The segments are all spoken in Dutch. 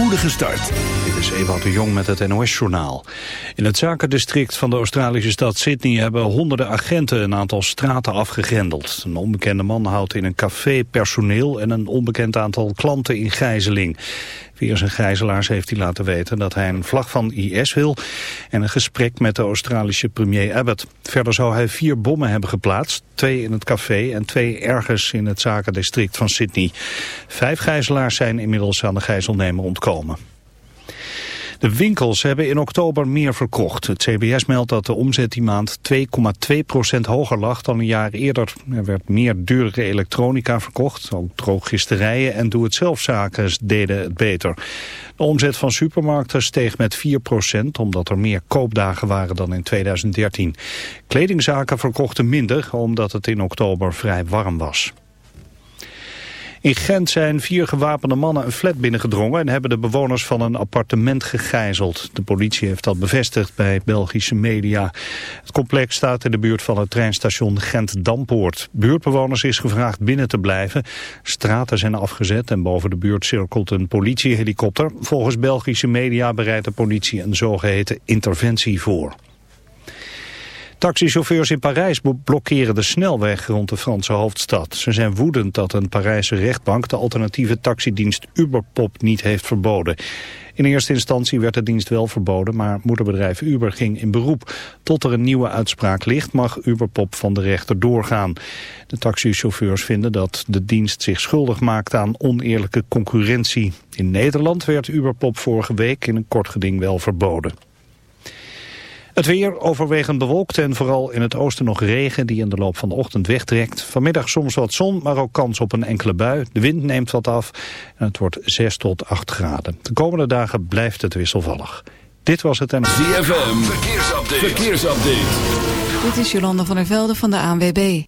Poedige start. Dit is Ewout de Jong met het NOS-journaal. In het zakendistrict van de Australische stad Sydney hebben honderden agenten een aantal straten afgegrendeld. Een onbekende man houdt in een café personeel en een onbekend aantal klanten in gijzeling. Via zijn gijzelaars heeft hij laten weten dat hij een vlag van IS wil en een gesprek met de Australische premier Abbott. Verder zou hij vier bommen hebben geplaatst, twee in het café en twee ergens in het zakendistrict van Sydney. Vijf gijzelaars zijn inmiddels aan de gijzelnemer ontkomen. De winkels hebben in oktober meer verkocht. Het CBS meldt dat de omzet die maand 2,2% hoger lag dan een jaar eerder. Er werd meer dure elektronica verkocht. Ook drooggisterijen en doe-het-zelfzaken deden het beter. De omzet van supermarkten steeg met 4% omdat er meer koopdagen waren dan in 2013. Kledingzaken verkochten minder omdat het in oktober vrij warm was. In Gent zijn vier gewapende mannen een flat binnengedrongen en hebben de bewoners van een appartement gegijzeld. De politie heeft dat bevestigd bij Belgische media. Het complex staat in de buurt van het treinstation Gent-Dampoort. Buurtbewoners is gevraagd binnen te blijven. Straten zijn afgezet en boven de buurt cirkelt een politiehelikopter. Volgens Belgische media bereidt de politie een zogeheten interventie voor. Taxichauffeurs in Parijs blokkeren de snelweg rond de Franse hoofdstad. Ze zijn woedend dat een Parijse rechtbank de alternatieve taxidienst Uberpop niet heeft verboden. In eerste instantie werd de dienst wel verboden, maar moederbedrijf Uber ging in beroep. Tot er een nieuwe uitspraak ligt mag Uberpop van de rechter doorgaan. De taxichauffeurs vinden dat de dienst zich schuldig maakt aan oneerlijke concurrentie. In Nederland werd Uberpop vorige week in een kort geding wel verboden. Het weer overwegend bewolkt en vooral in het oosten nog regen die in de loop van de ochtend wegtrekt. Vanmiddag soms wat zon, maar ook kans op een enkele bui. De wind neemt wat af en het wordt 6 tot 8 graden. De komende dagen blijft het wisselvallig. Dit was het en... ZFM, verkeersupdate. verkeersupdate. Dit is Jolanda van der Velde van de ANWB.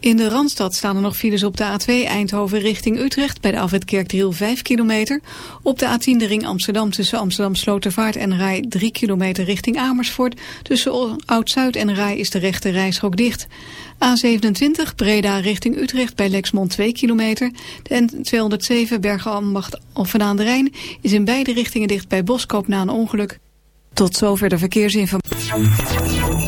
In de Randstad staan er nog files op de A2 Eindhoven richting Utrecht... bij de afwit Kerkdriel 5 kilometer. Op de A10 de ring Amsterdam tussen Amsterdam Slotervaart en Rij 3 kilometer richting Amersfoort. Tussen Oud-Zuid en Rij is de rechte rijstrook dicht. A27 Breda richting Utrecht bij Lexmond 2 kilometer. De N207 Bergen-Ambacht aan de Rijn is in beide richtingen dicht bij Boskoop na een ongeluk. Tot zover de verkeersinformatie.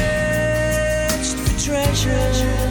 for treasure.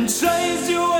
and chase you away.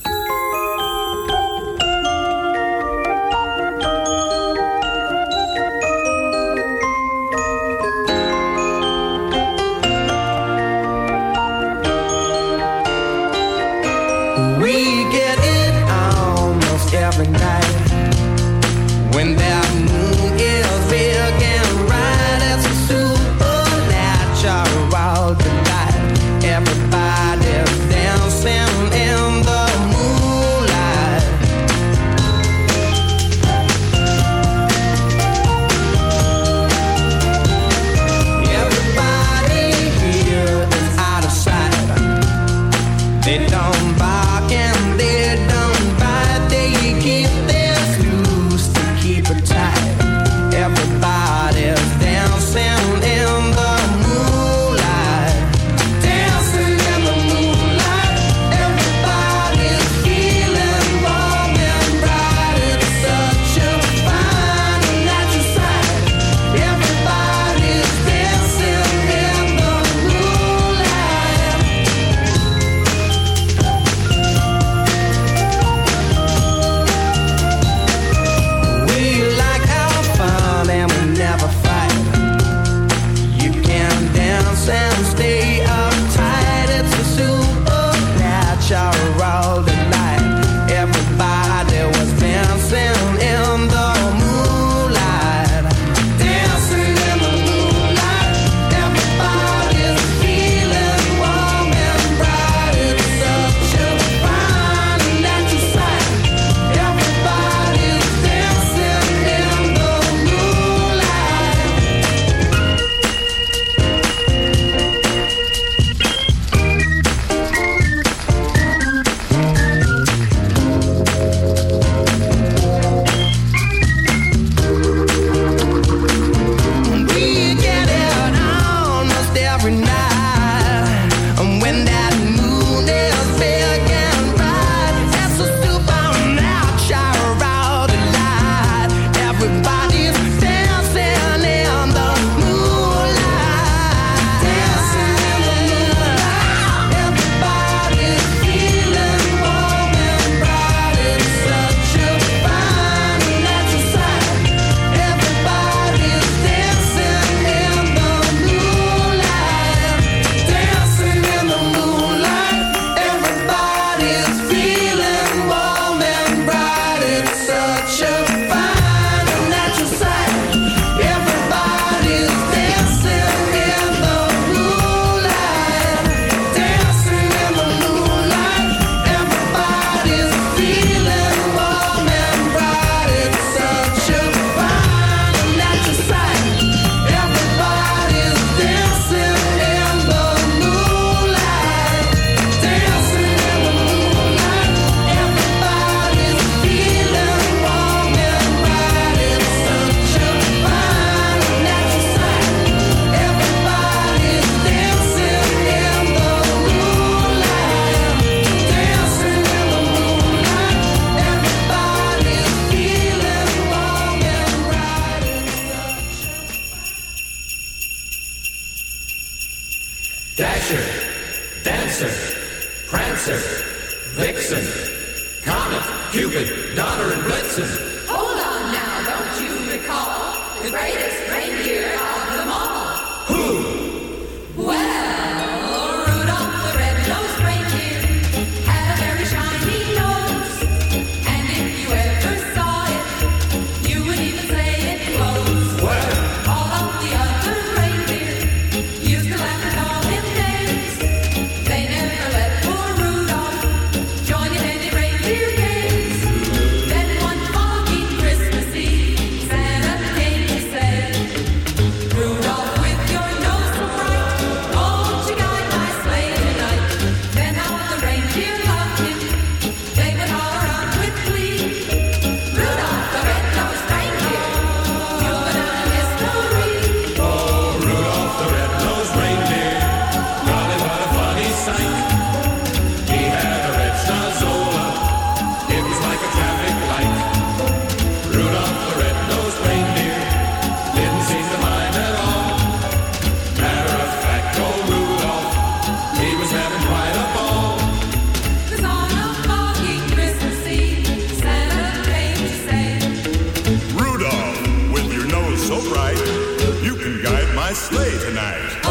My sleigh tonight.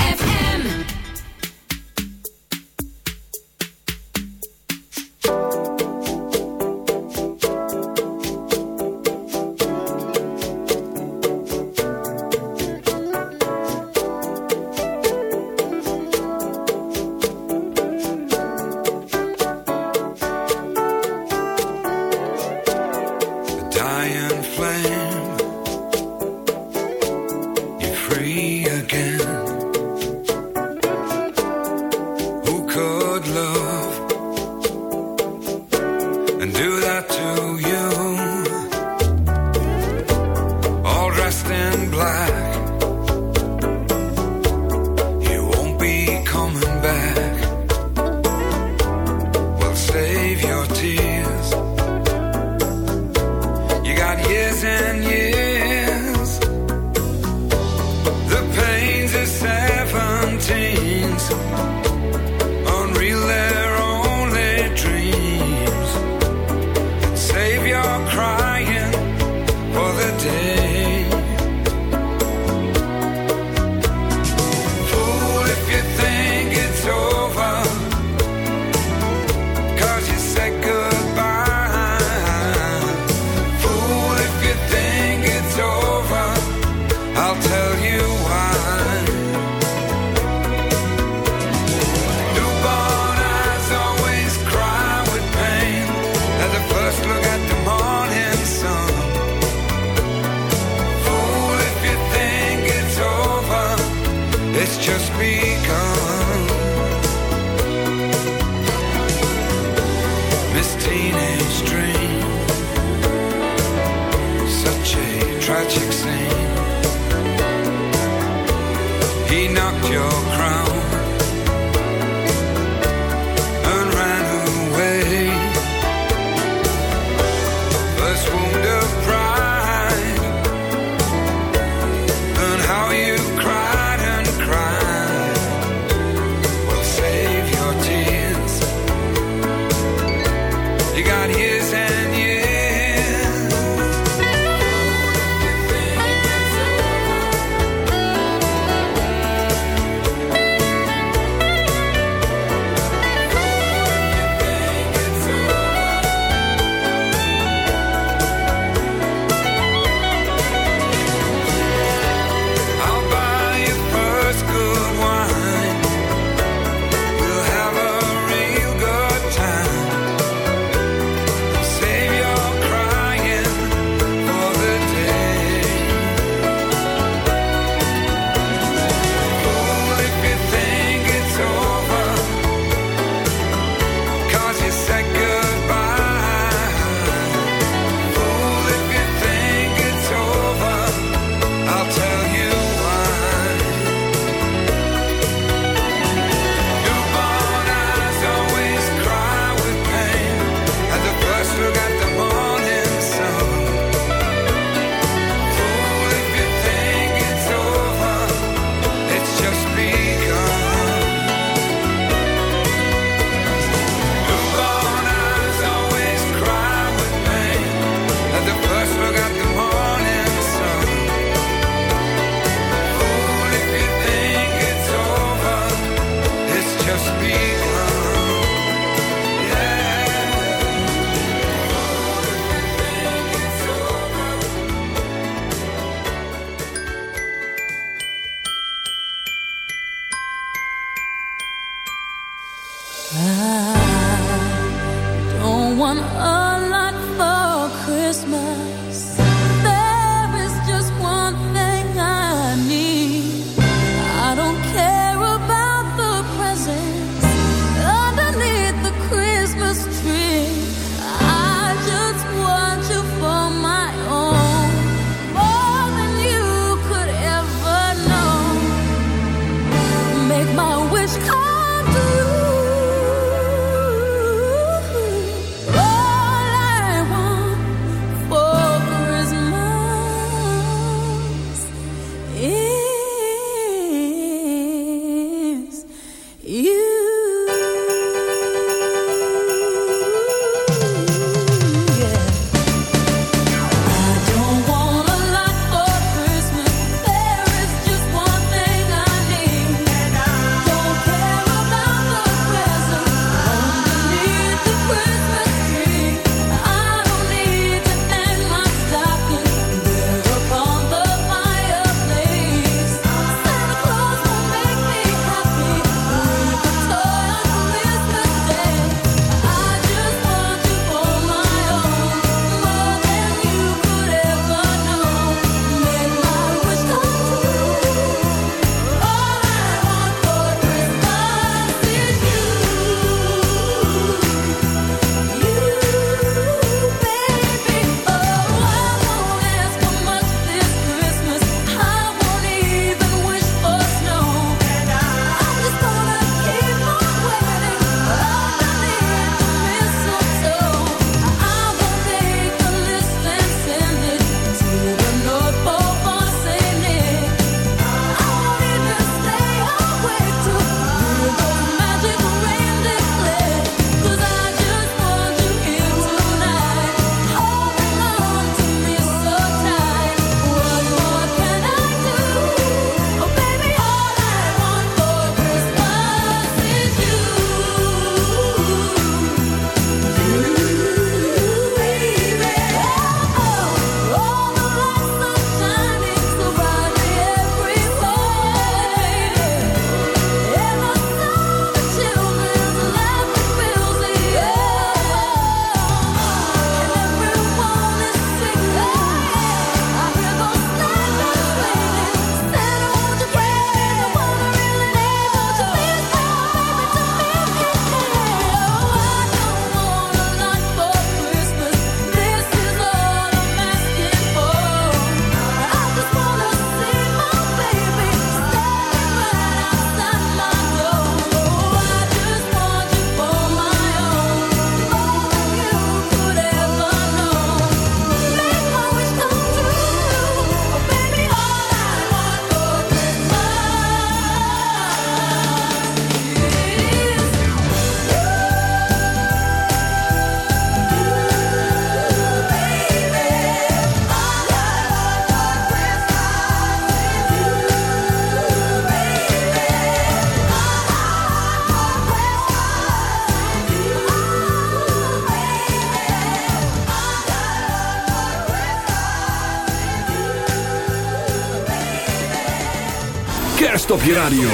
op je radio.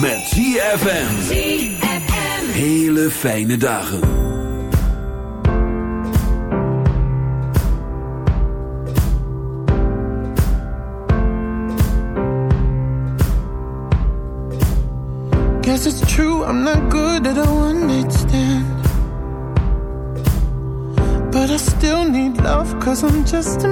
Met ZFM. Hele fijne dagen. Guess it's true, I'm not good at a one. But I still need love, cause I'm just a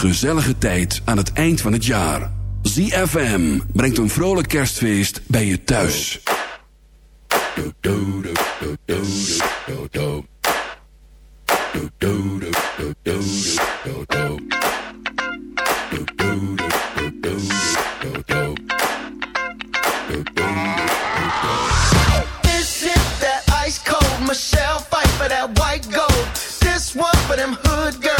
Gezellige tijd aan het eind van het jaar. ZFM brengt een vrolijk kerstfeest bij je thuis. Is that ice cold Michelle fight for that white gold. This one for them hood girls,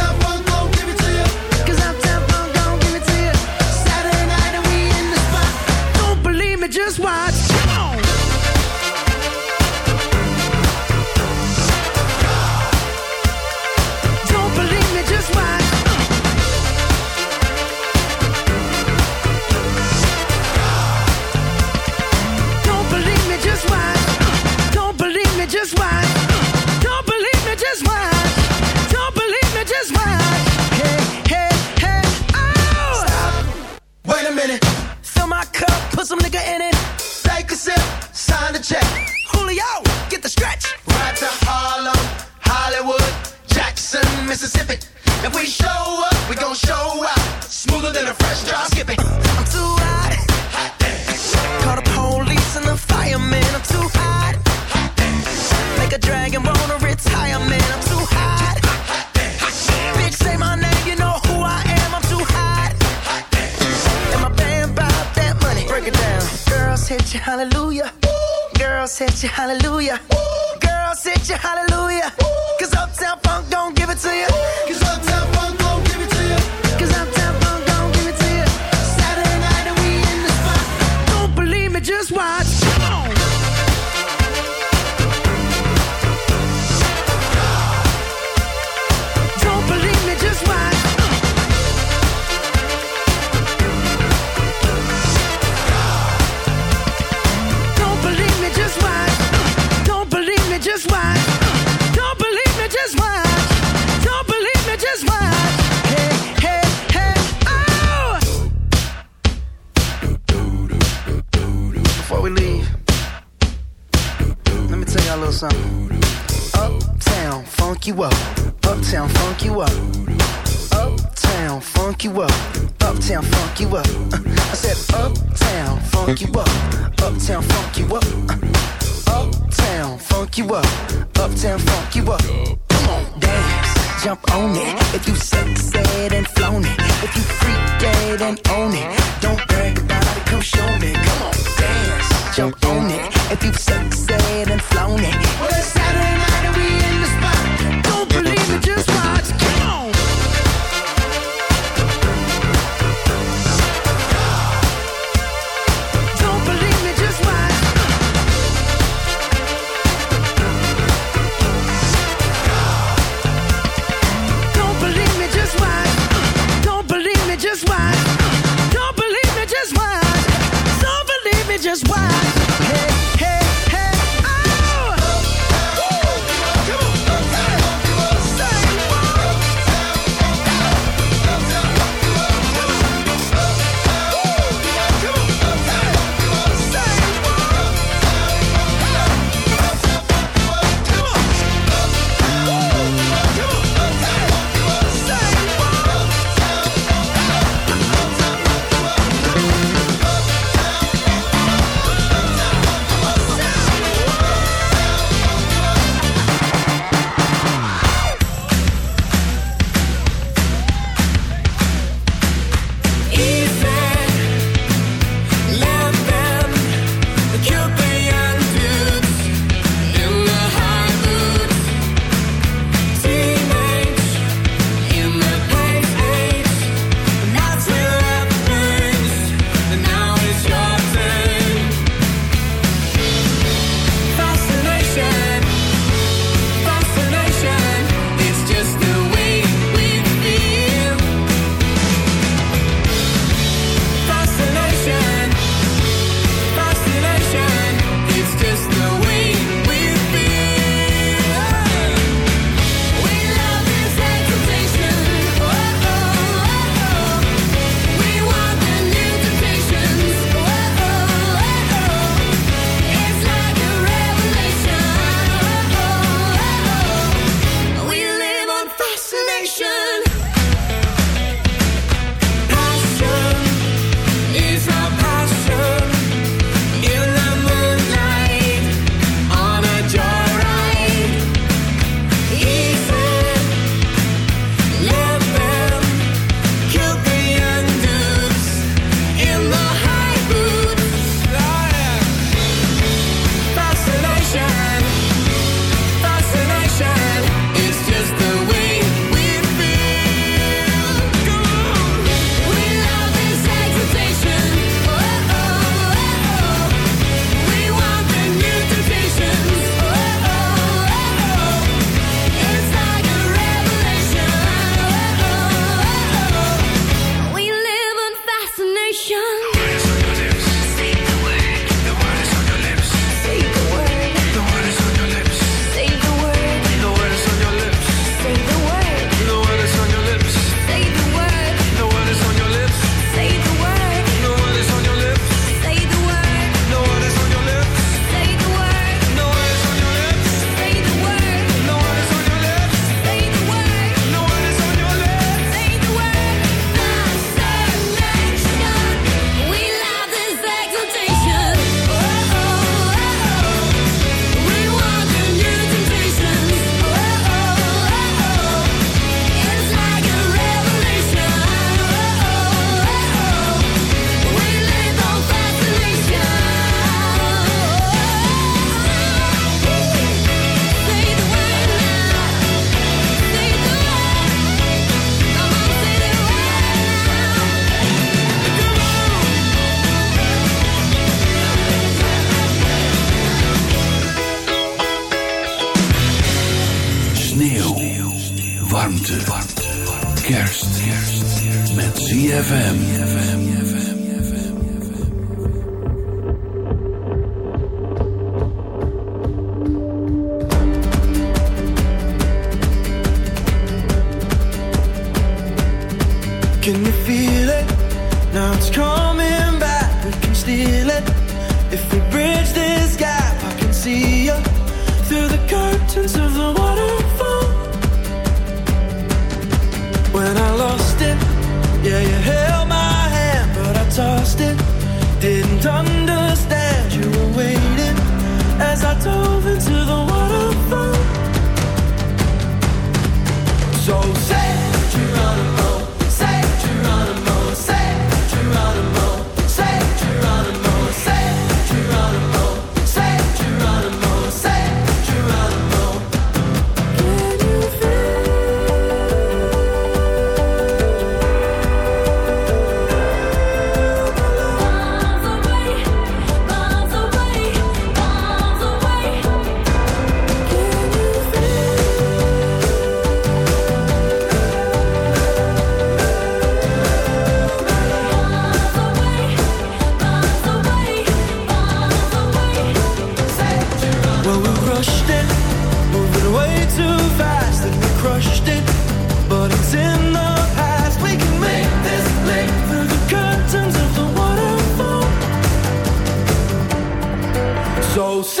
If you sexed and flown it. If you freak dead and own it. Don't brag about it, come show me. Come on, dance, jump on it. If you sexed and flown it. Well, it's Saturday night and we rushed it, moving way too fast, and we crushed it. But it's in the past. We can make this leap through the curtains of the waterfall. So.